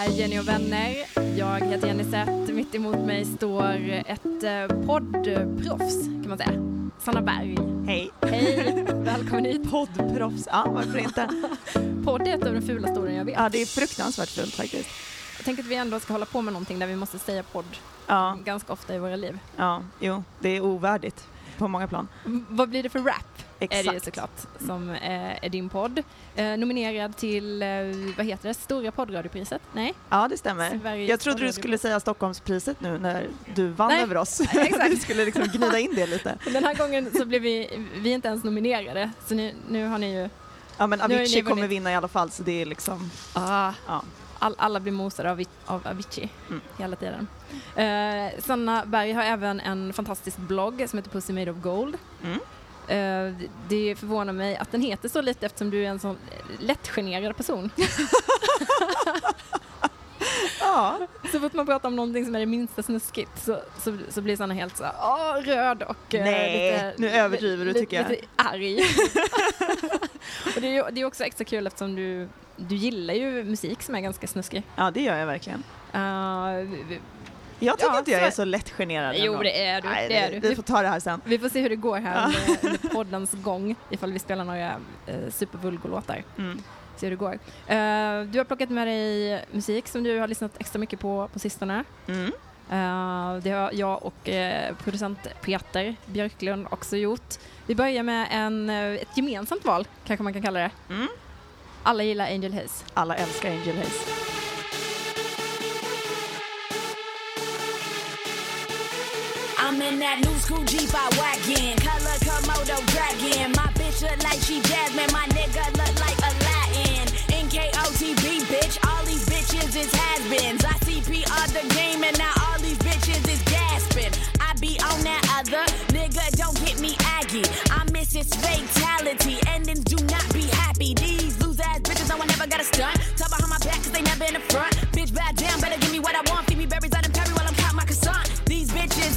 Här är Jenny och vänner. Jag heter Jenny Zett. Mitt emot mig står ett eh, poddproffs kan man säga. Sanna Berg. Hej. Hej, välkommen hit. Poddproffs, ja varför inte? Podd är ett av de fulaste orden jag vet. Ja det är fruktansvärt fult faktiskt. Jag tänker att vi ändå ska hålla på med någonting där vi måste säga podd Ja, ganska ofta i våra liv. ja, jo, det är ovärdigt på många plan. Vad blir det för rap? Är det ju Exakt. såklart, som eh, är din podd. Eh, nominerad till, eh, vad heter det, Stora poddradiopriset? Nej? Ja det stämmer. Sveriges Jag trodde du skulle säga Stockholmspriset nu när du vann Nej, över oss. exakt. du skulle liksom gnida in det lite. Den här gången så blev vi, vi inte ens nominerade, så nu, nu har ni ju, Ja men Avicii kommer vinna i alla fall så det är liksom, ah, ja. all, alla blir mosade av, av Avicii Mm. hela tiden. Eh, Sanna Berg har även en fantastisk blogg som heter Pussy Made of Gold. Mm. Eh, det förvånar mig att den heter så lite eftersom du är en sån lättgenerad person. Ja, Så fort man pratar om någonting som är det minsta snuskigt så, så, så blir Sanna helt så "Åh, röd och eh, Nej, lite, nu överdriver du, tycker jag. Lite arg. och det är det är också extra kul eftersom du, du gillar ju musik som är ganska snuskig. ja det gör jag verkligen. Uh, Jag tycker Ja, inte jag så- är så lättgenerad jo, ändå. det är du. Nej, det är du. Vi Vi, får ta det här sen. vi får se hur det går här Ja. under, poddens gång ifall vi spelar några uh, supervulgolåtar. Mm. Se hur det går. Eh, du har plockat med dig musik som du har lyssnat extra mycket på på sistone. Mm. Eh, det har jag och eh, producent Peter Björklund också gjort. Vi börjar med en, eh, ett gemensamt val, kanske man kan kalla det. Mm. Alla gillar Angel Haze. Alla älskar Angel Haze. I'm in that new school Jeep I wagon, color Komodo dragon. My bitch look like she Jasmine, my nigga look like Aladdin. NKOTB bitch, all these bitches is has-beens. I CPR the game and now all these bitches is gasping. I be on that other, nigga don't get me aggy. I miss its fatality, endings do not be happy. These loose ass bitches, no one ever got a stunt. Talk behind my back cause they never in the front. Bitch, bow down, better give me what I want. Feed me berries out in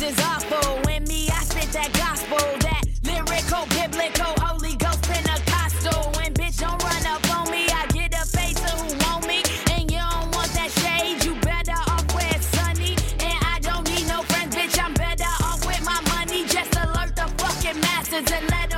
is awful. When me, I spit that gospel, that lyrical, biblical, Holy Ghost Pentecostal. When bitch don't run up on me, I get a face of who want me. And you don't want that shade, you better off it's sunny. And I don't need no friends, bitch, I'm better off with my money. Just alert the fucking masses and let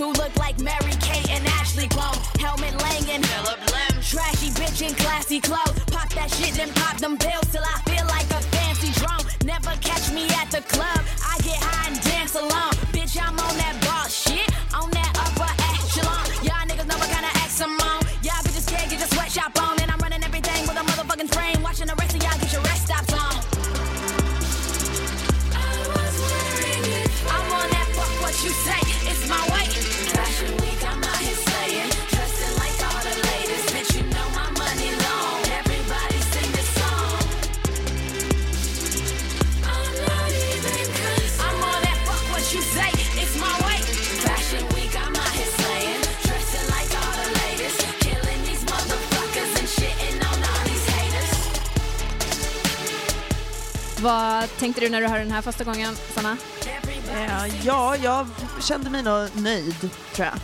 who look like Mary Kate and Ashley Clone. Helmet Lang Langan, Philip Lim. Trashy bitch in classy clothes. Pop that shit, then pop them bills till I Vad tänkte du när du hörde den här första gången, Sanna? Eh, ja, jag kände mig nog nöjd tror jag.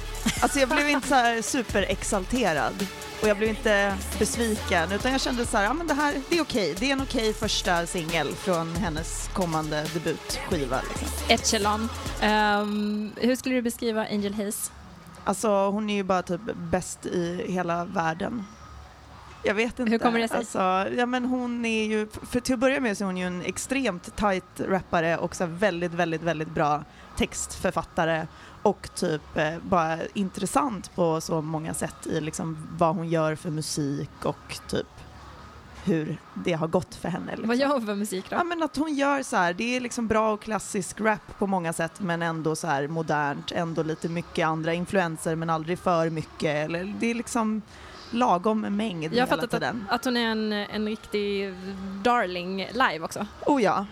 Alltså jag blev inte så här superexalterad och jag blev inte besviken utan jag kände så här, ja men det här, det är okej. Det är en okej första singel från hennes kommande debutskiva. Liksom. Echelon. Ehm, hur skulle du beskriva Angel Hayes? Alltså hon är ju bara typ bäst i hela världen. Jag vet inte. Hur kommer det sig? Alltså, ja, men hon är ju, för till att börja med så är hon ju en extremt tight rappare och så väldigt, väldigt, väldigt bra textförfattare och typ eh, bara intressant på så många sätt i liksom vad hon gör för musik och typ hur det har gått för henne. Liksom. Vad gör hon för musik då? Ja men att hon gör så här, det är liksom bra och klassisk rap på många sätt men ändå så här modernt, ändå lite mycket andra influenser men aldrig för mycket. Eller, det är liksom lagom mängd Jag har fattat att, att hon är en, en riktig darling live också. Oh ja.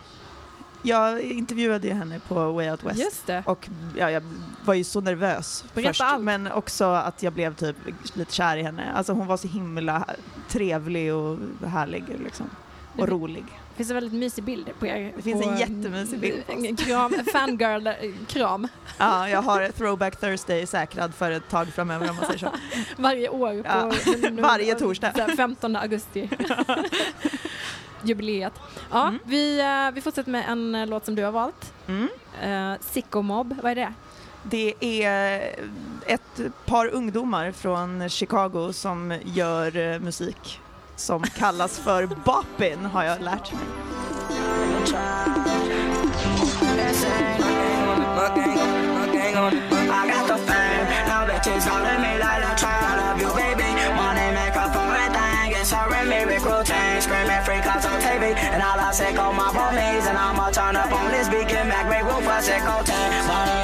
Jag intervjuade ju henne på Way Out West. Just det. Och ja, jag var ju så nervös Berätta först, allt. men också att jag blev typ lite kär i henne. Alltså hon var så himla trevlig och härlig liksom. Och rolig. Det finns en väldigt mysig bild på er. Det finns en på- jättemysig bild på oss. Kram, fangirl-kram Ja, jag har Throwback Thursday säkrad för ett tag framöver om man säger så. varje år. På Ja, varje torsdag. så här 15 augusti. Jubileet. Ja, Mm. vi, eh, vi fortsätter med en eh, låt som du har valt. Mm. Uh, Sicko Mob, vad är det? Det är ett par ungdomar från Chicago som gör eh, musik som kallas för boppin har jag lärt mig. And all I sick go my homies, and I'ma turn up on this beat, get back, make I for sicko team. Money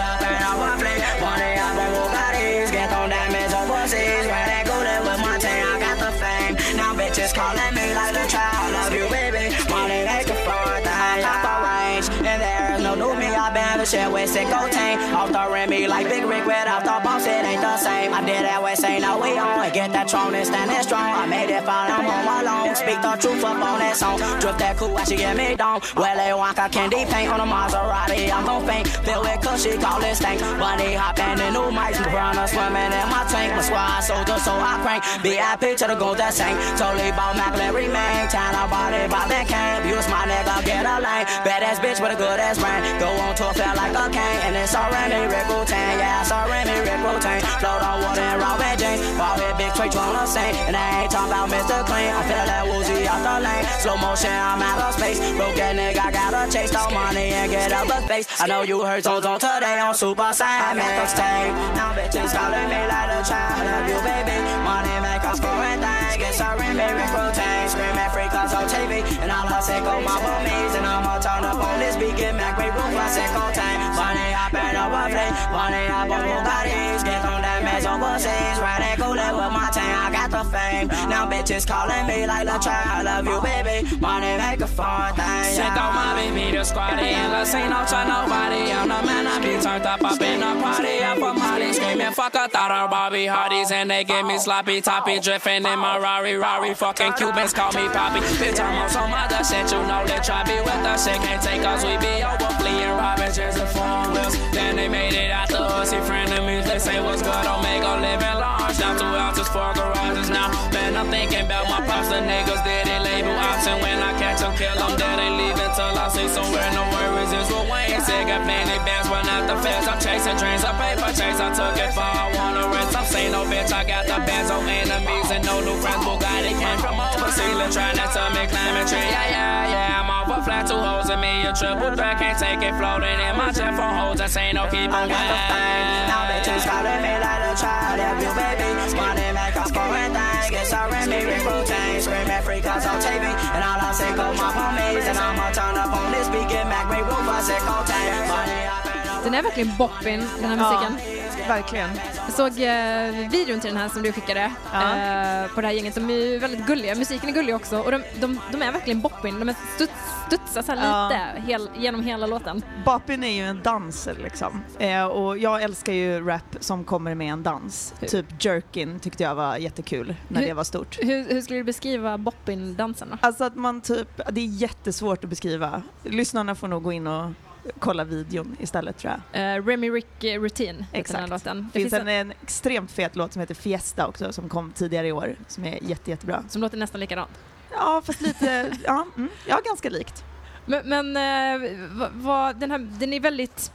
with sicko team, off the Remy like Big Rick without the boss, it ain't the same. I did that with say no we on get that throne and standing strong. I made it fine, I'm home alone. Speak the truth up on that song. Drift that cool, why she get me down. Well, they want candy paint on a Maserati. I'm gon' faint, it cause she call it stank. Bunny hopping in new mics, piranha swimming in my tank. My squad soldier, so I crank. VIP to the gold that sank. Totally bought Macklin remain. Town body by that camp. Use my nigga, get a lane. Badass bitch with a good ass brain. Go on tour, feel like a cane. And it's already Rick Wu-Tang. Yeah, it's already Rick Wu-Tang. Float on water and red jeans. Ball head big Trey tryna sing. And I ain't talking about Mr. Clean. I feel that woozy out the lane. Slow motion, I'm out of space. Broke that nigga, gotta chase the money and get up a face. I know you heard Zones on today on Super Saiyan. I'm at the stage. Now bitches calling me like a child of you, baby. Money make us foreign things. Get sorry, Rick Wu-Tang. Screaming free cause on TV. And all I say go my homies. And I'ma turn up on this beat. Get back, great roof, I say go time. Money hopping over play. Money hop on Bugattis. Get on that mess overseas. Riding coolin' with my team. I got the fame. Now bitches calling me like a child of you, baby. Money make a fun thing. Shit mind me, me the squaddy Endless ain't no to nobody I'm the man, I be turned up up in the party Up for Molly, screaming fuck a thought of Bobby Hardy's And they give me sloppy toppy Drifting in my Rari Rari Fucking Cubans call me Poppy Bitch, I'm on some other shit You know they try be with the shit Can't take us, we be over fleeing Robbing just the foreign wheels. Then they made it out the See friend of me, they say what's good? Omega living large. Down two ounces, four garages now. Man, I'm thinking about my pops. The niggas did it label option When I catch them, kill them Then they leave until I see somewhere. No worries, it's what Wayne said Got plenty bands, but not the feds I'm chasing dreams, a paper chase I took it far, I wanna rest I'm saying no bitch, I got the bands on enemies. And no new friends, Bugatti came from overseas trying to tell me climate tree Yeah, yeah, yeah, I'm off a flat two hoes in me A triple threat, can't take it floating in my jet phone hoes That ain't no keep I on got the fame. Now bitches calling me like a child of you, baby. Money make us foreign things. Get sorry, me Rick Wu-Tang. Screaming free cause on TV. And all I say go my homies. And I'ma turn up on this beat. Get Mac, me roof, I say go tang. Money hopping over Den är verkligen boppin, den här Ja, musiken. Oh. Verkligen. Jag såg eh, videon till den här som du skickade Ja. eh, på det här gänget. De är ju väldigt gulliga. Musiken är gullig också och de, de, de är verkligen boppin. De är studs, studsar så Ja. lite hel, genom hela låten. Boppin är ju en dans liksom. Eh, och jag älskar ju rap som kommer med en dans. Typ Jerkin tyckte jag var jättekul när Hur- det var stort. Hur, hur skulle du beskriva boppin-dansen? Alltså att man typ, det är jättesvårt att beskriva. Lyssnarna får nog gå in och kolla videon istället tror jag. Eh, Remy Rick eh, Routine Exakt. den låten. Det finns en, en, extremt fet låt som heter Fiesta också som kom tidigare i år som är jätte, jättebra. som låter nästan likadant. Ja, fast lite, ja, mm, ja ganska likt. Men, men eh, vad, vad, den, här, den är väldigt,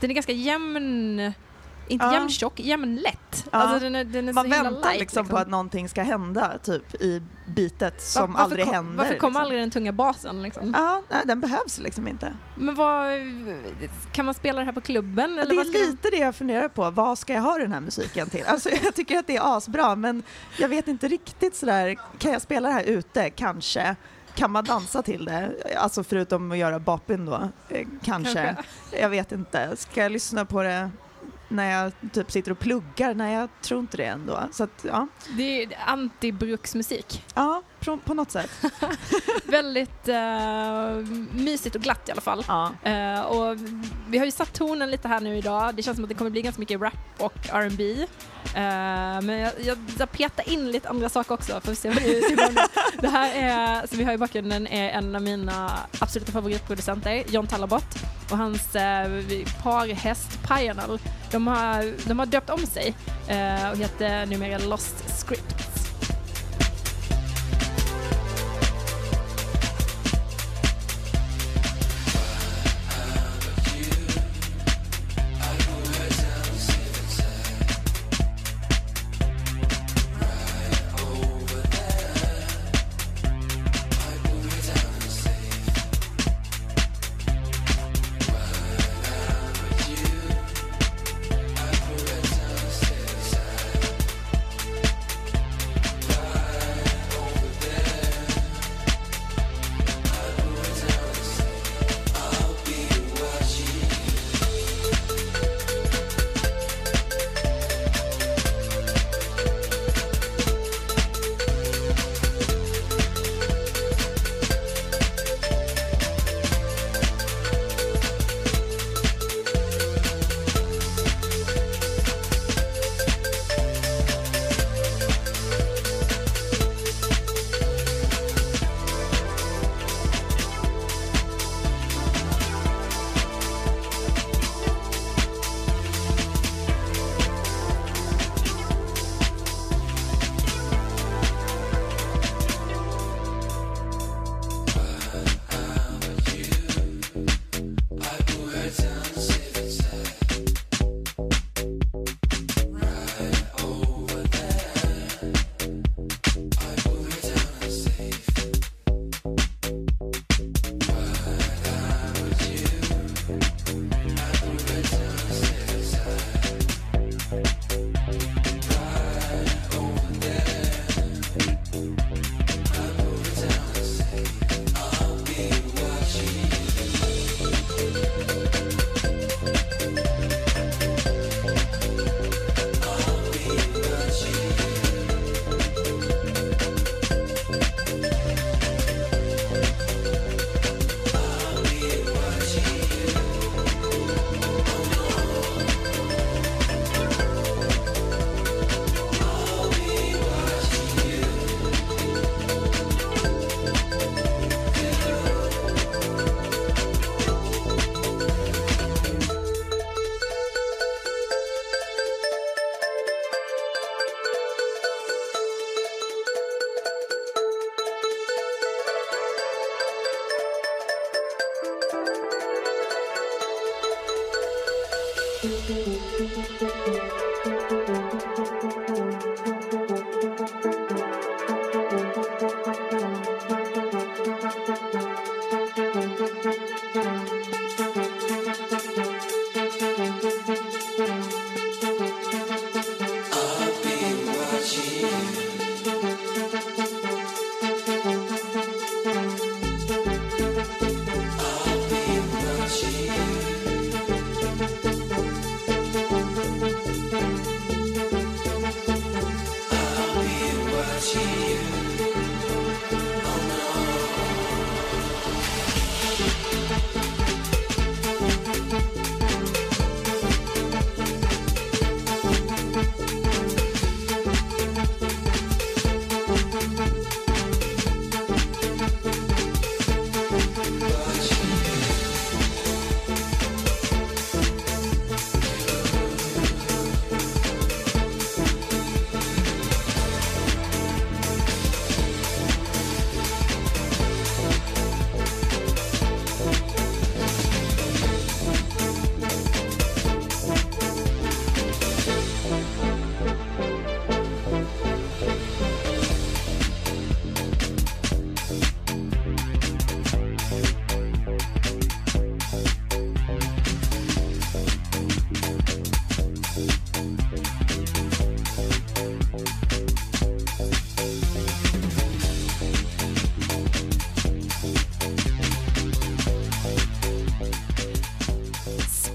den är ganska jämn, inte Ja. jämntjock, jämnlätt. Ja. Alltså den är, den är Man väntar light, liksom på att någonting ska hända typ i bitet som Var- varför aldrig kom, händer. Varför kommer liksom. aldrig den tunga basen liksom? Ja, nej, den behövs liksom inte. Men vad, kan man spela det här på klubben? Eller det är lite det jag funderar på. Vad ska jag ha den här musiken till? Alltså, jag tycker att det är asbra, men jag vet inte riktigt sådär. Kan jag spela det här ute? Kanske. Kan man dansa till det? Alltså förutom att göra bapin då? Eh, Kanske. Kanske. Jag vet inte. Ska jag lyssna på det när jag typ sitter och pluggar? Nej, jag tror inte det ändå. Så att, ja. Det är antibruksmusik. Ja, på, på något sätt. Väldigt eh, mysigt och glatt i alla fall. Ja. Eh, och vi har ju satt tonen lite här nu idag. Det känns som att det kommer bli ganska mycket rap och R&B. Eh, men jag, jag, jag petar in lite andra saker också för att se vad det. Det här är, som vi har i bakgrunden, är en av mina absoluta favoritproducenter, John Talabot och hans eh, parhäst Pioneer. De har, de har döpt om sig eh, och heter numera Lost Scripts.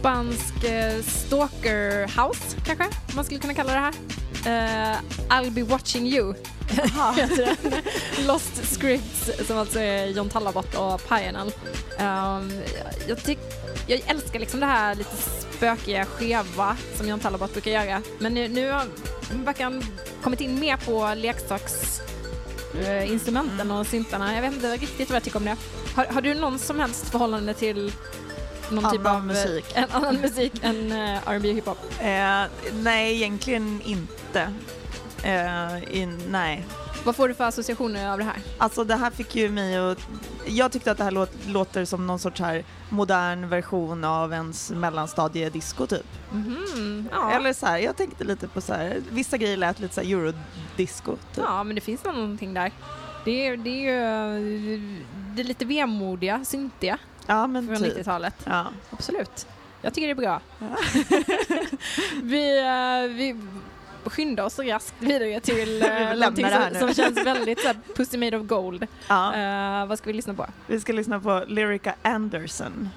Spansk eh, stalker house kanske man skulle kunna kalla det här. Eh, I'll be watching you. Lost Scripts som alltså är John Tallabot och Pianal. Um, jag, tyck, jag älskar liksom det här lite spökiga, skeva som John Tallabot brukar göra. Men nu, nu har- verkar han kommit in mer på leksaks eh, instrumenten och syntarna. Jag vet inte riktigt vad jag tycker om det. Har, har du någon som helst förhållande till någon typ Annan av musik. En annan musik än uh, R&B och hiphop? Eh, nej, egentligen inte. Eh, in, nej. Vad får du för associationer av det här? Alltså det här fick ju mig att... Jag tyckte att det här låt, låter som någon sorts här modern version av ens mellanstadiedisco typ. Mhm, ja. Eller så här, jag tänkte lite på så här, vissa grejer lät lite så här eurodisco typ. ja, men det finns någonting där. Det är, det är ju det är lite vemodiga, syntiga Ja men från typ. 90-talet. Ja. Absolut. Jag tycker det är bra. vi, eh, vi skyndar oss raskt vidare till uh, lämnar någonting det här som, som känns väldigt så här, Pussy Made of Gold. ja. Eh, vad ska vi lyssna på? Vi ska lyssna på Lyrica Anderson.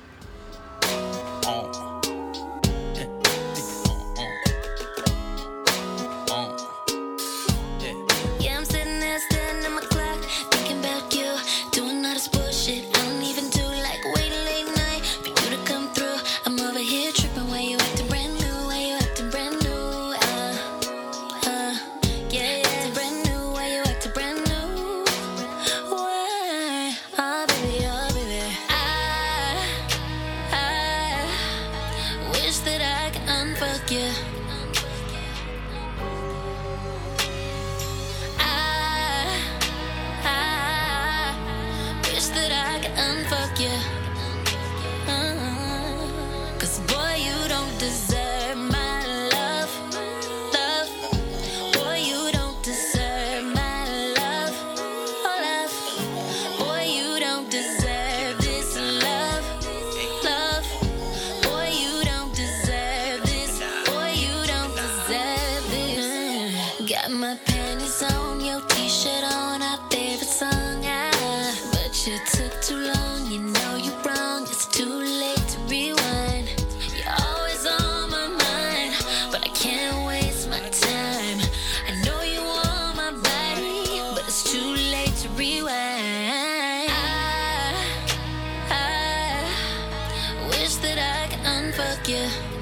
Unfuck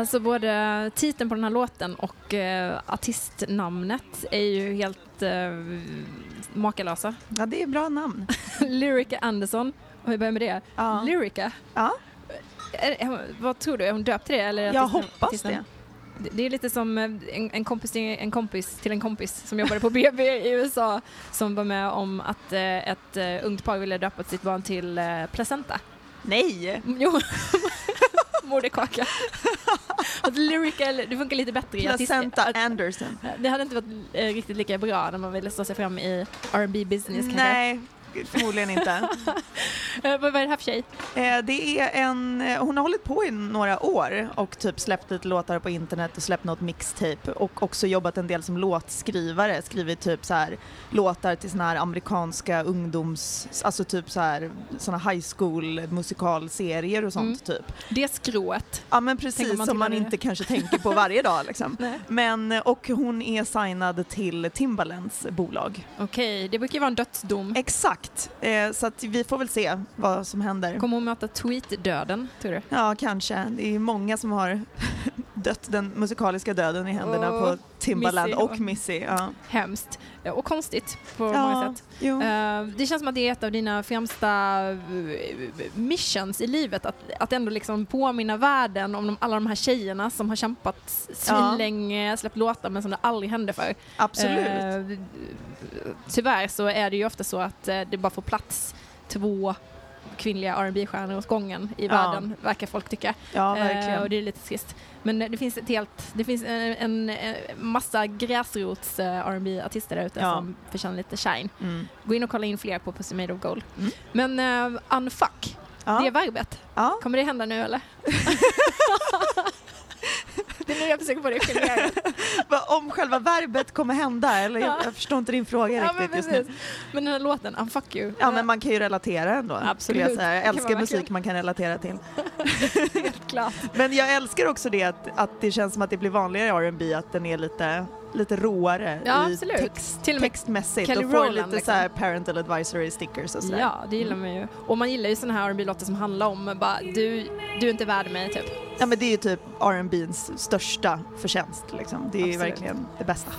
Alltså både titeln på den här låten och eh, artistnamnet är ju helt eh, makalösa. Ja, det är bra namn. Lyrica Anderson, om vi börjar med det. Ja. Lyrica, Ja, är, är, vad tror du? Är hon döpt till det? Eller jag hoppas artistnamn? det. Det- är lite som eh, en, en, kompis till en kompis till en kompis som jobbade på BB i USA som var med om att eh, ett eh, ungt par ville döpa sitt barn till eh, placenta. Nej! Jo, moderkaka. Att lyrica, eller- det funkar lite bättre i Placenta Anderson. Det hade inte varit eh, riktigt lika bra när man ville slå sig fram i R&B business kanske. Nej, förmodligen inte. Eh, vad är det här för tjej? Eh, det är en, eh, hon har hållit på i några år och typ släppt lite låtar på internet och släppt något mixtape och också jobbat en del som låtskrivare, skrivit typ så här låtar till såna här amerikanska ungdoms, alltså typ så här såna high school musikalserier och sånt Mm. typ. Det skrået. Ja men precis man som man inte kanske tänker på varje dag liksom. Men, och hon är signad till Timbalands bolag. Okej, det brukar ju vara en dödsdom. Exakt, eh, så att vi får väl se vad som händer. Kommer hon möta tweet-döden, tror du? Ja, kanske. Det är många som har dött den musikaliska döden i händerna Åh, på Timbaland Missy och och- Missy. Ja. Hemskt. Eh, Och konstigt på många Ja, sätt. jo. Eh, det känns som att det är ett av dina främsta eh, missions i livet, att, att ändå liksom påminna världen om de, alla de här tjejerna som har kämpat svinlänge, släppt låtar men som det aldrig hände för. Absolut. Tyvärr så är det ju ofta så att det bara får plats två kvinnliga rb stjärnor åt gången i Ja. världen, verkar folk tycka. ja, Eh, och det är lite trist. Men eh, det finns ett helt, det finns en, en, en massa gräsrots eh, rb artister där ute Ja. som förtjänar lite shine. Mm. Gå in och kolla in fler på Pussy Made of Gold. Mm. Men uh, unfuck, det är verbet. Kommer det hända nu eller? det är nu jag försöker få dig att genera. Vad- Om själva verbet kommer hända, eller jag, Ja. jag förstår inte din fråga ja, men, riktigt just nu. men den här låten, unfuck you. Ja men man kan ju relatera ändå. Absolut. Jag, säga. jag älskar musik man kan relatera till. helt klart. Men jag älskar också det att, att det känns som att det blir vanligare i R&B att den är lite, lite råare Ja, i absolut. text, Till textmässigt Kelly och får Rowland, lite liksom. så här parental advisory stickers och sådär. Ja, det gillar man ju. Och man gillar ju såna här R&B-låtar som handlar om bara du, du är inte värd mig typ. Ja men det är ju typ R&B's största förtjänst liksom. Det är ju Absolut. verkligen det bästa.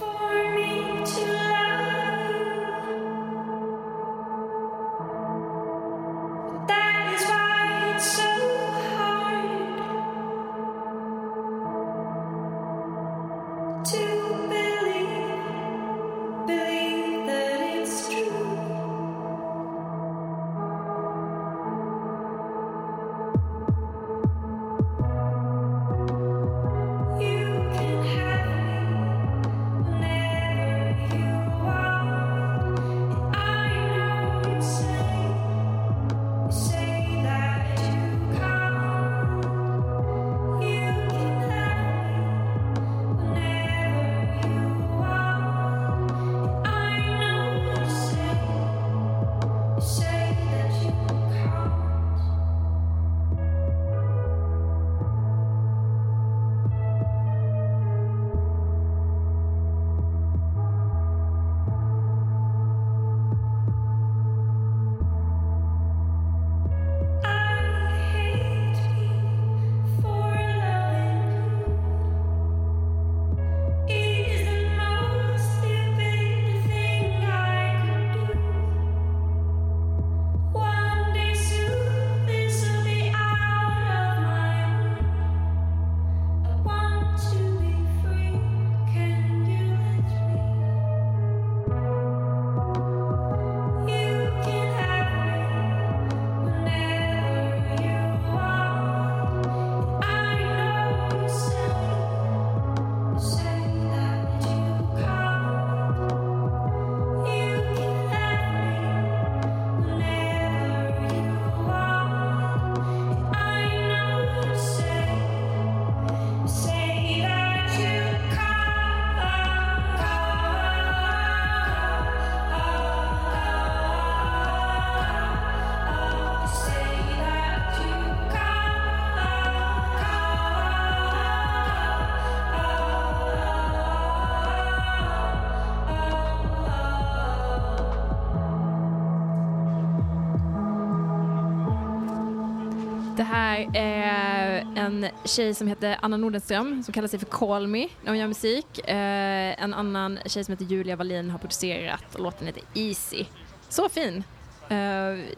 Är en tjej som heter Anna Nordenström som kallar sig för Call Me när hon gör musik. Eh, en annan tjej som heter Julia Wallin har producerat och låten heter Easy. Så fin! Eh,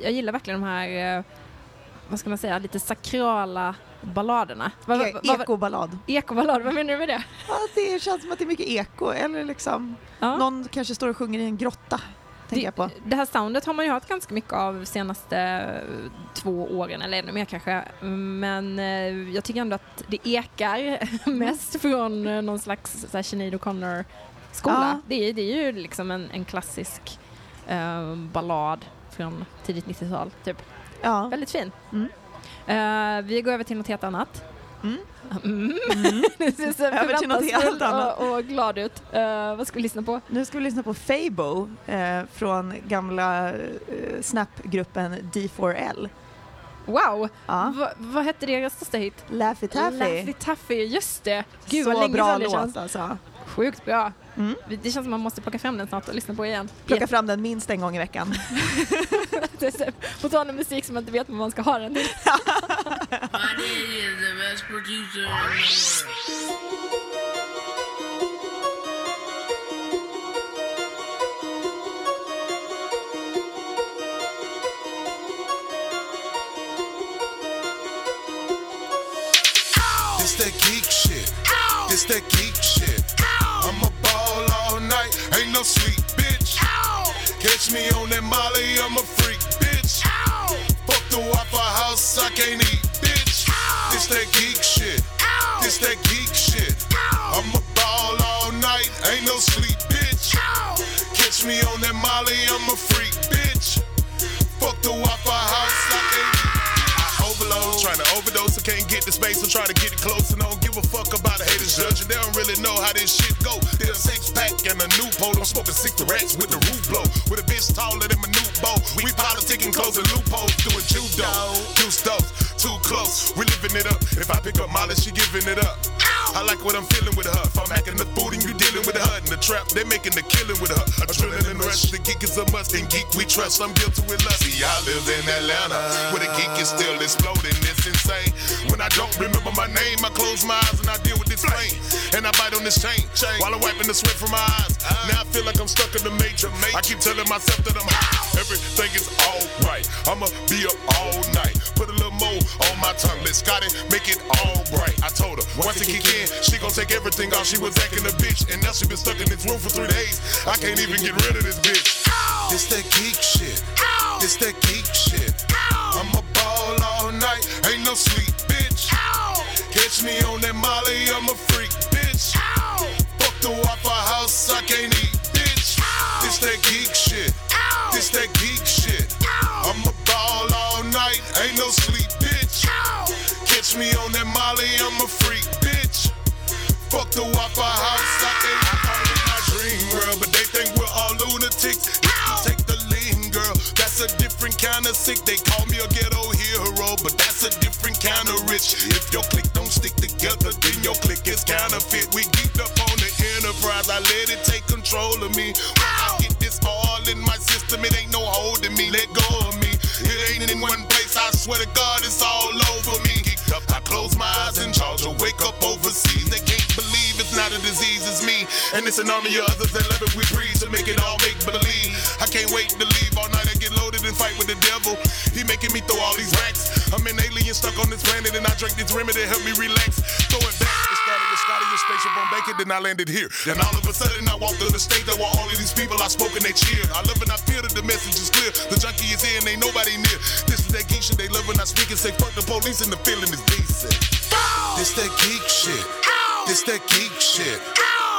jag gillar verkligen de här, eh, vad ska man säga, lite sakrala balladerna. Vad- E- vad- Ekoballad. Ekoballad, vad menar du med det? Ja, det känns som att det är mycket eko, eller liksom Ja. någon kanske står och sjunger i en grotta, tänker jag på. Det, här soundet har man ju hört ganska mycket av de senaste eh, två åren, eller ännu mer kanske. Men eh, jag tycker ändå att det ekar mest från eh, någon slags så här, Sinead O'Connor-skola. Ja. Det, är, det är ju liksom en, en klassisk eh, ballad från tidigt 90-tal, typ. Ja. Väldigt fin. Mm. Eh, vi går över till något helt annat. Mm. Mm. Mm. Du ser så Över till något helt annat. och, och glad ut. Eh, vad ska vi lyssna på? Nu ska vi lyssna på Fabo eh, från gamla eh, Snap-gruppen D4L. Wow! Ja. Va, vad hette deras största hit? Laffy Taffy. Laffy Taffy, just det. Gud Så vad länge bra låt känns. alltså. Sjukt bra. Mm. Det känns som man måste plocka fram den snart och lyssna på igen. Plocka fram den minst en gång i veckan. På tal om musik som man inte vet vad man ska ha den till. My daddy is the best producer in the world. This that geek shit. This that geek shit. I'm a ball all night, ain't no sleep, bitch. Catch me on that Molly, I'm a freak, bitch. Fuck the Waffle House, I can't eat. This that geek shit. This that geek shit. I'm a ball all night, ain't no sleep, bitch. Catch me on that Molly, I'm a freak, bitch. Fuck the Waffle House, I can't. I overload, trying to overdose, I can't get the space, so try to get it close and don't give a fuck about a haters judging. They don't really know how this shit go. Did a six pack and a new pole, I'm smoking cigarettes with the roof blow. With a bitch taller than my new bow. We politicking, closing loopholes, doing judo. Two stoves, too close, we it up. If I pick up Molly, she giving it up. I like what I'm feeling with her. If I'm hacking the food and you the trap, they making the killing with her. Adrenaline rush, the geek is a must, and geek we trust. I'm guilty with lust. See, I live in Atlanta, where the geek is still exploding. It's insane. When I don't remember my name, I close my eyes and I deal with this pain. And I bite on this chain, chain while I'm wiping the sweat from my eyes. Now I feel like I'm stuck in the major. I keep telling myself that I'm high. Everything is alright. I'ma be up all night. Put a little more on my tongue. Let Scotty make it all bright. I told her once it kick in, she gon' take everything off. She was acting a bitch, and now she been stuck in this room for three days. I can't even get rid of this bitch. This that geek shit. This that geek shit. I'm a ball all night, ain't no sleep, bitch. Catch me on that Molly, I'm a freak, bitch. Fuck the Waffle House, I can't eat, bitch. This that geek shit. This that geek shit. I'm a ball all night, ain't no sleep, bitch. Catch me on that Molly, I'm a freak, bitch. Fuck the Waffle House, I can't different kind of sick. They call me a ghetto hero, but that's a different kind of rich. If your clique don't stick together, then your clique is counterfeit. We geeked up on the enterprise, I let it take control of me. When I get this all in my system, it ain't no holding me. Let go of me. It ain't in one place, I swear to God, it's all over me. Geeked up, I close my eyes in Georgia, wake up overseas. They can't believe it's not a disease, it's me. And it's an army of others that love it, we breathe to make it all make believe. I can't wait to leave all night stuck on this planet and I drink this remedy help me relax. Throw it back. It started with Scotty, your spaceship on Bacon, then I landed here. Then all of a sudden I walked through the state that were all of these people I spoke and they cheered. I love and I feel that the message is clear. The junkie is here and ain't nobody near. This is that geek shit they love when I speak and say fuck the police and the feeling is decent. This that geek shit. This that geek shit.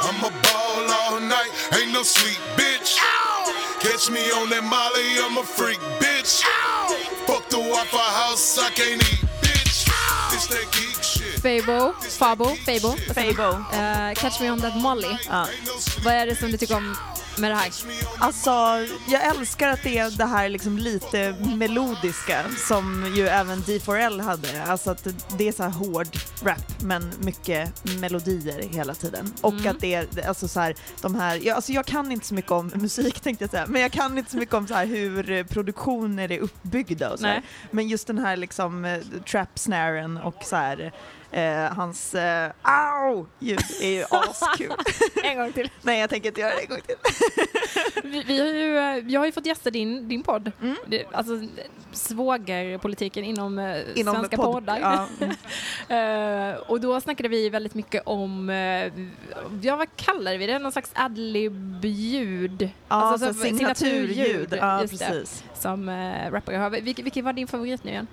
I'm a ball all night, ain't no sleep, bitch. Catch me on that Molly, I'm a freak, bitch. Fuck the Waffle House, I can't eat, Fabo, Fabo, Fabo. Fabo. Eh, Catch Me On That Molly. Ja. Vad är det som du tycker om med det här? Alltså, jag älskar att det är det här liksom lite melodiska som ju även D4L hade. Alltså att det är så här hård rap men mycket melodier hela tiden. Och Mm. att det är alltså så här, de här, jag, alltså jag kan inte så mycket om musik tänkte jag säga, men jag kan inte så mycket om så här hur produktioner är uppbyggda och så här. Men just den här liksom eh, trap-snaren och så här eh, hans eh, au ljud är ju askul. En gång till. Nej jag tänker inte göra det en gång till. Vi, vi har ju, eh, jag har ju fått gästa din, din podd. Mm. Det, alltså svågerpolitiken inom, eh, Inom svenska podd- poddar. ja. Eh, och då snackade vi väldigt mycket om, uh, ja vad kallar vi det, någon slags adlib-ljud? Ja, Alltså, så så signaturljud. Ja, just det, precis. som uh, rappare har. Vil, vilken var din favorit nu igen?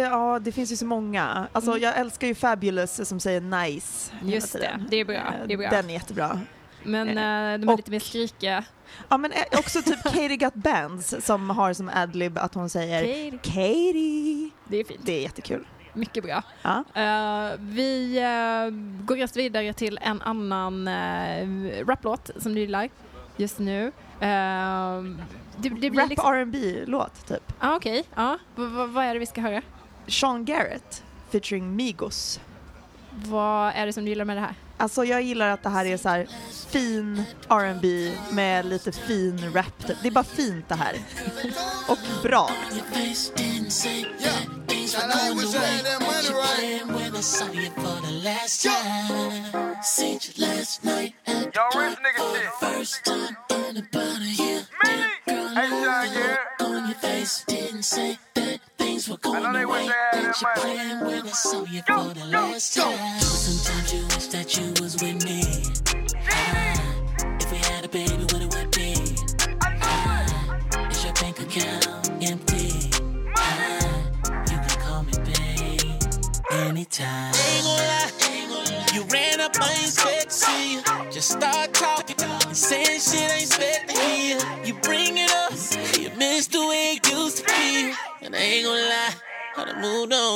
Ja, det finns ju så många. Alltså, Mm. Jag älskar ju Fabulous som säger nice. Just det, det är bra. Det är bra. Den är jättebra. Men eh, de är och- lite mer skrikiga. Ja men eh, också typ Katie Got Bands som har som adlib att hon säger Katie. Katie. Det är fint. Det är jättekul. Mycket bra. Ja. Eh, vi eh, går just vidare till en annan uh, raplåt som du gillar just nu. Eh, det, det blir Rap liksom... R&B låt typ. Ah, Okej, ja. V- v- vad är det vi ska höra? Sean Garrett featuring Migos. Vad är det som du gillar med det här? Alltså jag gillar att det här är så här fin R&B med lite fin rap. Det är bara fint det här. Och bra. Y'all things were going the way that you planned when I saw you for the last time. Sometimes you wish that you was with me.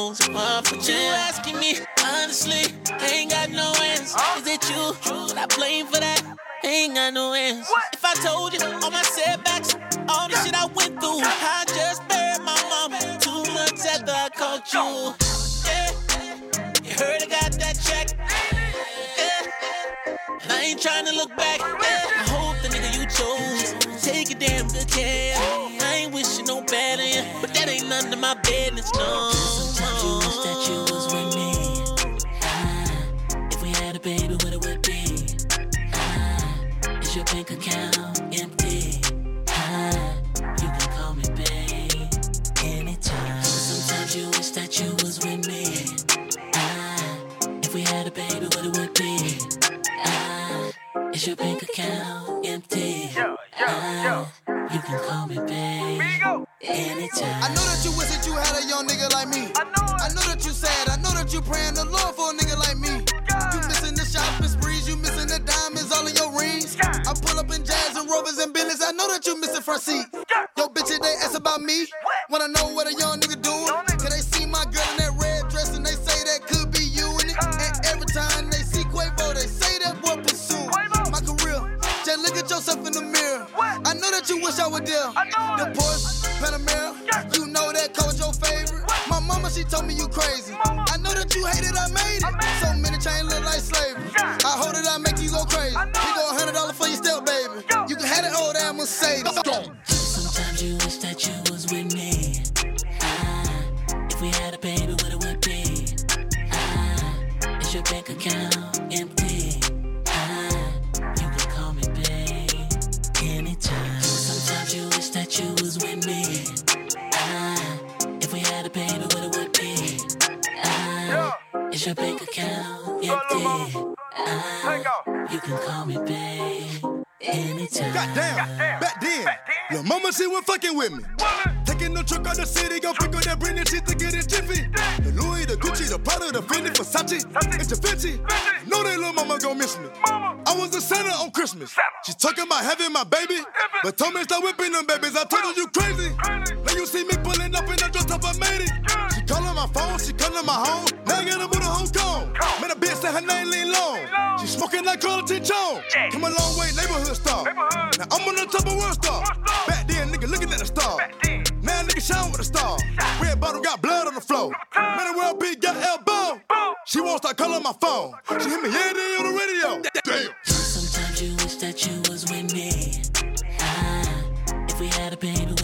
Moved on so far. But you asking me, honestly, I ain't got no answer. Is it you that I blame for that? Ain't got no answer. If I told you all my setbacks, all the shit I went through, I just buried my mama two months after I called you. I know that you wish that you had a young nigga like me. I know I know that you sad. I know that you praying the Lord for a nigga like me. You missing the shopping sprees. You missing the diamonds all in your rings. I pull up in jazz and rovers and Bentleys. I know that you missing front seat. Yo, bitches, they ask about me. Wanna know what a young nigga up in the dress top, I made it. She calling my phone, she calling my home. Now I gotta move to Hong Kong. Man, a bitch said her name Lean Long. She smoking like Carla T. Jones. Come a long way, neighborhood star. Now I'm on the top of world star. Back then, nigga looking at the star. Now nigga shine with a star. Red bottom got blood on the floor. Man, the world beat got elbow. She won't start calling my phone. She hit me, yeah, they on the radio. Damn. Sometimes you wish that you was with me. Ah, if we had a baby,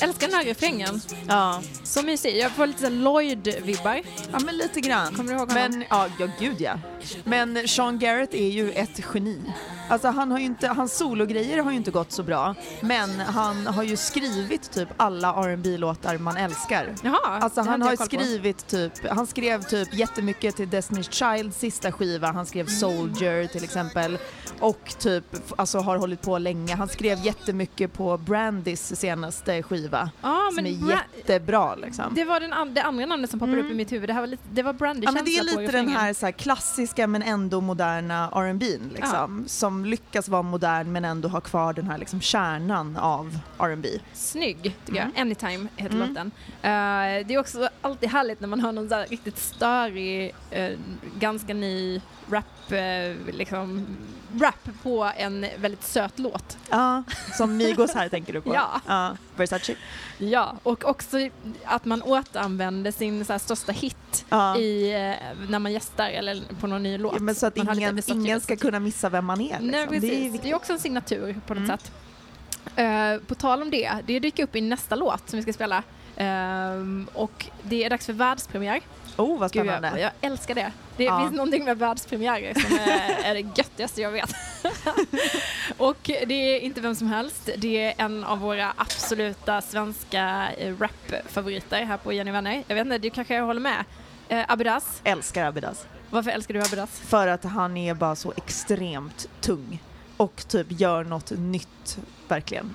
Jag älskar den här refrängen. Ja. Så mysig. Jag får lite Lloyd-vibbar. Ja men lite grann. Kommer du ihåg honom? Men, ja, ja gud ja. Men Sean Garrett är ju ett geni. Alltså han har ju inte, hans sologrejer har ju inte gått så bra. Men han har ju skrivit typ alla rb låtar man älskar. Jaha, Alltså han har skrivit typ, han skrev typ jättemycket till Destiny's Child sista skiva, han skrev Soldier till exempel. Och typ, alltså har hållit på länge. Han skrev jättemycket på Brandys senaste skiva skiva Ja, som men är Bra- jättebra liksom. Det var den det andra namnet som poppade Mm. upp i mitt huvud. Det, här var, lite, det var brandy Ja, men det är lite den här, så här klassiska men ändå moderna R&B liksom, som lyckas vara modern men ändå ha kvar den här liksom, kärnan av R&B. Snygg, tycker Mm. jag. Anytime heter Mm. låten. Eh, det är också alltid härligt när man hör någon där riktigt störig, eh, ganska ny rap, eh, liksom, rap på en väldigt söt låt. Ja, som Migos här tänker du på? Ja. ja. Versace? Ja, och också att man återanvänder sin så största hit Ja. i, eh, när man gästar eller på någon ny låt. Ja, men så att Man ingen, ingen ska kunna missa vem man är. Liksom. Nej, precis. Det är Det är, också en signatur på något Mm. sätt. Eh, på tal om det, det dyker upp i nästa låt som vi ska spela. Ehm, och det är dags för världspremiär. Oh, vad Gud, spännande. jag, jag älskar det. Det Ja. finns någonting med världspremiärer som är, är det göttigaste jag vet. och det är inte vem som helst. Det är en av våra absoluta svenska eh, rapfavoriter här på Jenny Vänner. Jag vet inte, du kanske håller med? Eh, Abidas. Älskar Abidas. Varför älskar du Abidas? För att han är bara så extremt tung och typ gör något nytt, verkligen.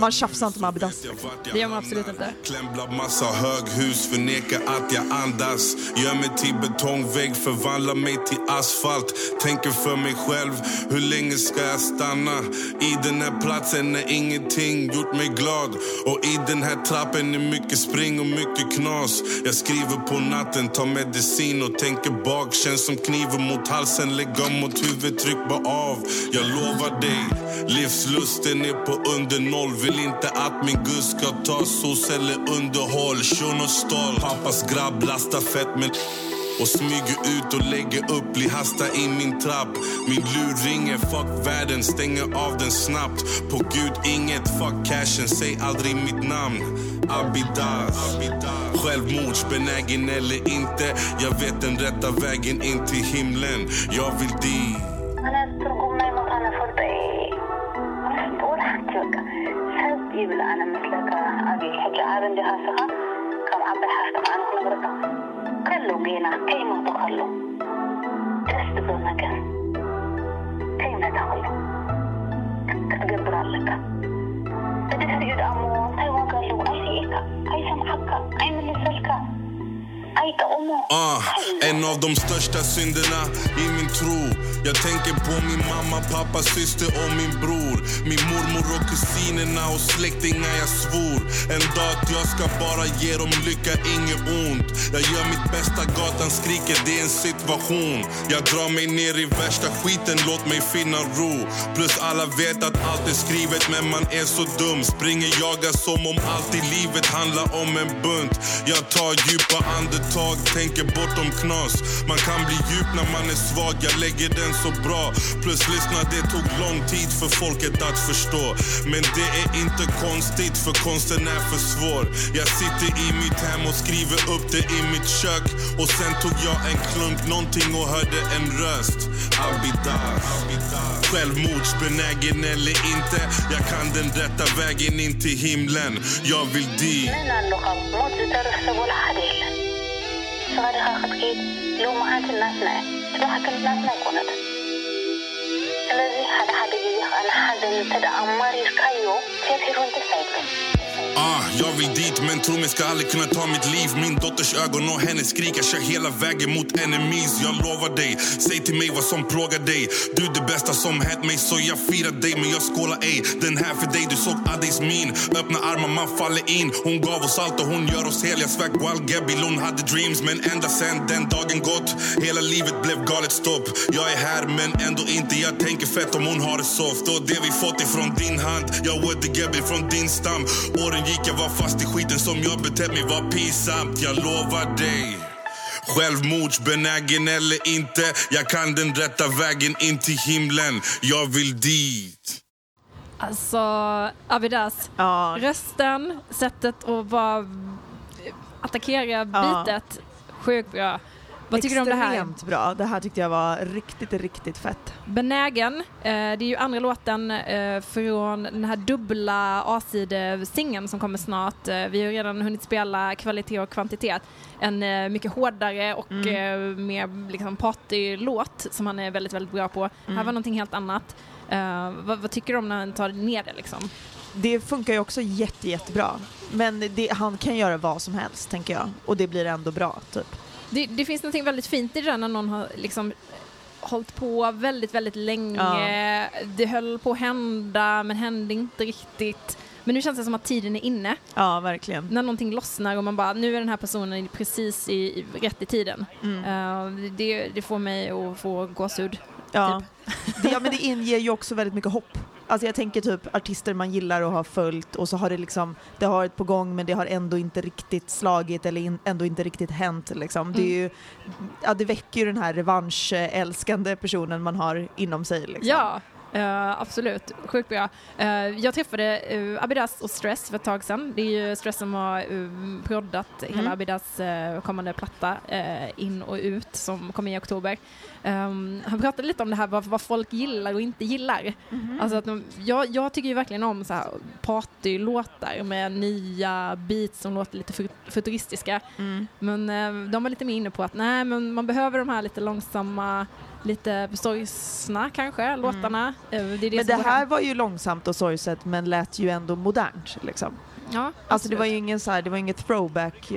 Man tjafsar inte med Abidas. Det gör man absolut inte. Klämd bland massa höghus, förnekar att jag andas. Gör mig till betongvägg, förvandlar mig till asfalt. Tänker för mig själv, hur länge ska jag stanna? I den här platsen är ingenting gjort mig glad. Och i den här trappen är mycket spring och mycket knas. Jag skriver på natten, tar medicin och tänker bak. Känns som kniven mot halsen, lägger mot huvudet, tryck bara av. Jag lovar dig, livslusten är på under noll. Vill inte att min gud ska ta sos eller underhåll. Shun och stål, pappas grabb lastar fett men och smyger ut och lägger upp, blir hasta i min trapp. Min lur ringer, fuck världen, stänger av den snabbt. På gud inget, fuck cashen, säg aldrig mitt namn. Abidas, Självmordsbenägen eller inte. Jag vet den rätta vägen in till himlen. Jag vill dit. أبي حكي عارن دي هاسها كم عبد حافتك أنا كنا برتا كله جينا كي ما تخلو تست بمكان كي ما تخلو تتقبر لك بدك تجد أمو تاي Ah, en av de största synderna i min tro. Jag tänker på min mamma, pappa, syster och min bror. Min mormor och kusinerna och släktingar jag svor. En dag att jag ska bara ge dem lycka, inget ont. Jag gör mitt bästa, gatan skriker, det är en situation. Jag drar mig ner i värsta skiten, låt mig finna ro. Plus alla vet att allt är skrivet men man är så dum. Springer jagar som om allt i livet handlar om en bunt. Jag tar djupa andetag, tänker bortom knas. Man kan bli djup när man är svag, jag lägger den så bra. Plus lyssna, det tog lång tid för folket att förstå. Men det är inte konstigt för konsten är för svår. Jag sitter i mitt hem och skriver upp det i mitt kök. Och sen tog jag en klunk någonting och hörde en röst. Abidas Självmordsbenägen eller inte Jag kan den rätta vägen in till himlen. Jag vill dit من اللغة موت ترسب ولا حدا يلا صغاري خاخد كيد لو ما هانت الناس معي تروح كل الناس ما Ah, jag vill dit men tro mig ska aldrig kunna ta mitt liv. Min dotters ögon och hennes skrik Jag kör hela vägen mot enemies. Jag lovar dig, säg till mig vad som plågar dig. Du är det bästa som hänt mig så jag firar dig Men jag skålar ej, den här för dig Du såg Addis min, öppna armar man faller in. Hon gav oss allt och hon gör oss hel Jag svär Gual hon hade dreams Men ända sen den dagen gått Hela livet blev galet stopp. Jag är här men ändå inte. Jag tänker fett om hon har det soft. Och det vi fått ifrån din hand Jag är the Gebbi från din stam. Året Åren gick, jag var fast i skiten som jag betett mig var pinsamt Jag lovar dig Självmordsbenägen eller inte Jag kan den rätta vägen in till himlen Jag vill dit Alltså, Abidas. Rösten, sättet att bara attackera bitet. Sjukt bra. Vad tycker du om det här? Extremt bra. Det här tyckte jag var riktigt, riktigt fett. Benägen, eh, det är ju andra låten eh, från den här dubbla A-sidesingen som kommer snart. Eh, vi har redan hunnit spela kvalitet och kvantitet. En mycket hårdare och Mm. mer liksom partylåt som han är väldigt, väldigt bra på. Här Mm. var någonting helt annat. Vad, vad tycker du om när han tar ner det liksom? det funkar ju också jätte, jättebra. Men det, han kan göra vad som helst, tänker jag. Och det blir ändå bra, typ. Det, det finns något väldigt fint i det där när någon har liksom hållit på väldigt, väldigt länge. Det höll på att hända men hände inte riktigt. Men nu känns det som att tiden är inne. Ja, verkligen. När någonting lossnar och man bara, nu är den här personen precis i, i rätt i tiden. Mm. Eh, det, det får mig att få gåshud. Ja. Typ. Ja, men det inger ju också väldigt mycket hopp. Alltså jag tänker typ artister man gillar och har följt och så har det liksom, det har varit på gång men det har ändå inte riktigt slagit eller in, ändå inte riktigt hänt liksom. Det, är ju, ja, det väcker ju den här revanschälskande personen man har inom sig liksom. Ja, eh, absolut. Sjukt bra. Eh, jag träffade uh, Abidas och Stress för ett tag sedan. Det är ju Stress som har uh, proddat hela Mm. Abidas eh, kommande platta in och ut som kommer i oktober. Um, han pratade lite om det här vad, vad folk gillar och inte gillar. Mhm. Alltså att de, jag, jag tycker ju verkligen om så här partylåtar med nya beats som låter lite fut- futuristiska. Mm. Men eh, de var lite mer inne på att nej, men man behöver de här lite långsamma, lite sorgsna kanske, låtarna. Eh, Det det Mm. Men det här var ju långsamt och sorgset men lät ju ändå modernt liksom. Ja, Alltså det var ju ingen så här, det var inget throwback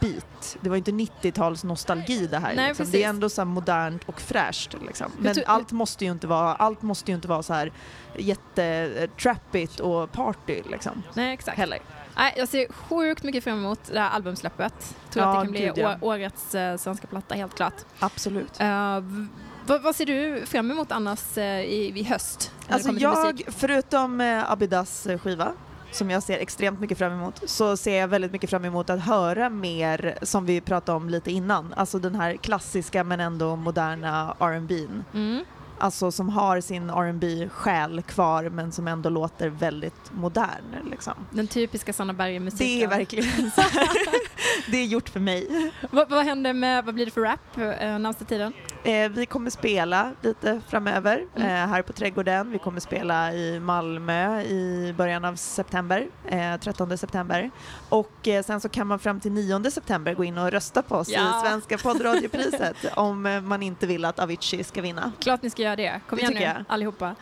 beat. Det var ju inte 90-tals nostalgi det här. Nej, liksom. Det är ändå så modernt och fräscht liksom. Men allt måste ju inte vara, allt måste ju inte vara så här jättetrappigt och party liksom. Nej, exakt. Heller. Nej, jag ser sjukt mycket fram emot det här albumsläppet. Tror Ja, att det kan bli ja. årets eh, svenska platta, helt klart. Absolut. V- vad, vad ser du fram emot annars eh, i, i höst? Alltså jag, förutom eh, Abidas skiva, som jag ser extremt mycket fram emot, så ser jag väldigt mycket fram emot att höra mer, som vi pratade om lite innan, alltså den här klassiska men ändå moderna R&B'n. Mm. Alltså som har sin rb själ kvar men som ändå låter väldigt modern. Liksom. Den typiska Sanna Berger-musiken. Det är verkligen så. Det är gjort för mig. vad, vad händer med, vad blir det för rap eh, närmsta tiden? Eh, vi kommer spela lite framöver Mm. eh, här på Trädgården. Vi kommer spela i Malmö i början av september, eh, 13 september. Och eh, sen så kan man fram till 9 september gå in och rösta på oss Ja. i Svenska poddradiopriset om eh, man inte vill att Avicii ska vinna. Klart ni ska göra det. Kom Det igen nu, jag. allihopa.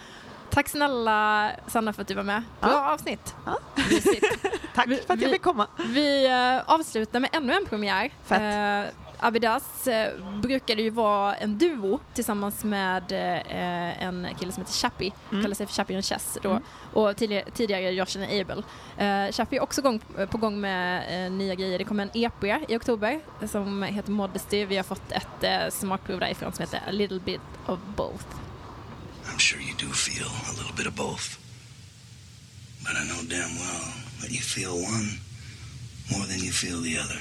Tack snälla Sanna för att du var med. Bra Ja. avsnitt. Ja. Tack Vi- för att vi- jag fick komma. Vi eh, avslutar med ännu en premiär. Fett. Eh, Abidas eh, brukade ju vara en duo tillsammans med eh, en kille som heter Chappie, Mm. kallar sig för Chappie and Chess då, Mm. och tidigare, tidigare Josh and Abel. Eh, Chappie är också gång, på gång med eh, nya grejer. Det kommer en EP i oktober som heter Modesty. Vi har fått ett eh, smakprov därifrån som heter A little bit of both. I'm sure you do feel a little bit of both. But I know damn well that you feel one more than you feel the other.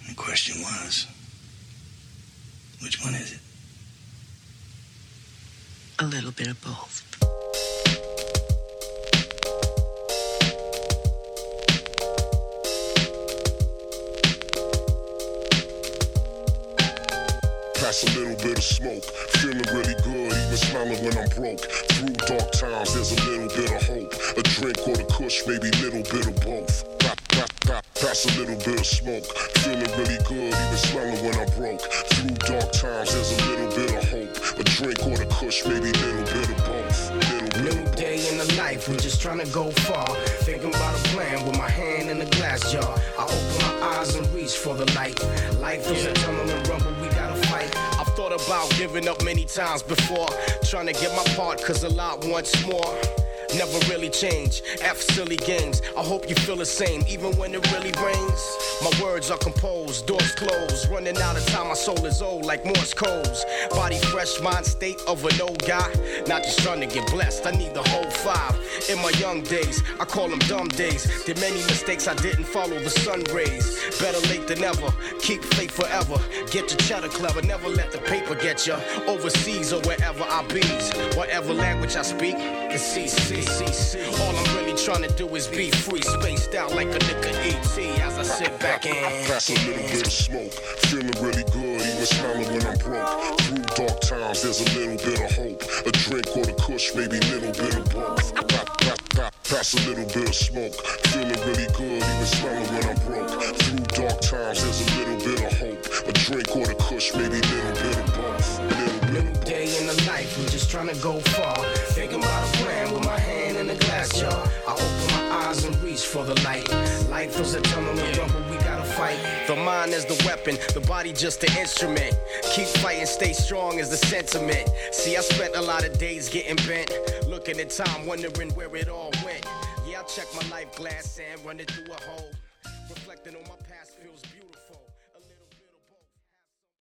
And the question was, which one is it? A little bit of both. Pass a little bit of smoke, feeling really good, even smiling when I'm broke. Through dark times, there's a little bit of hope. A drink or the kush, maybe little bit of both. Pa- pa- pa- Pass a little bit of smoke, feeling really good, even smiling when I'm broke. Through dark times, there's a little bit of hope. A drink or the kush, maybe little bit of both. Little bit New day in the life, we're just trying to go far. Thinking about a plan with my hand in a glass jar. I open my eyes and reach for the light. Life is a tunnel and rumble, we gotta fight. I've thought about giving up many times before. Trying to get my part, cause a lot wants more. Never really change. F silly games. I hope you feel the same, even when it really rains. My words are composed, doors closed. Running out of time, my soul is old like Morse codes. Body fresh, mind state of an old guy. Not just trying to get blessed, I need the whole five. In my young days, I call them dumb days. Did many mistakes, I didn't follow the sun rays. Better late than never, keep faith forever. Get your cheddar clever, never let the paper get you. Overseas or wherever I be, whatever language I speak, it's CC. All I'm really trying to do is be free, spaced out like a nigga ET as I sit back and. Pass a little bit of smoke, feeling really good, even smiling when I'm broke. Through dark times, there's a little bit of hope. A drink or the kush, maybe a little bit of both. Pa- pa- pa- Pass a little bit of smoke, feeling really good, even smiling when I'm broke. Through dark times, there's a little bit of hope. A drink or the kush, maybe a little bit of both. Little day in the life, we just trying to go far. Thinking about a plan jar. open my eyes and reach for the light. Life is a tunnel and we gotta fight. The mind is the weapon, the body just the instrument. Keep fighting, stay strong is the sentiment. See, I spent a lot of days getting bent, looking at time, wondering where it all went. Yeah, I check my life glass and run it through a hole, reflecting on my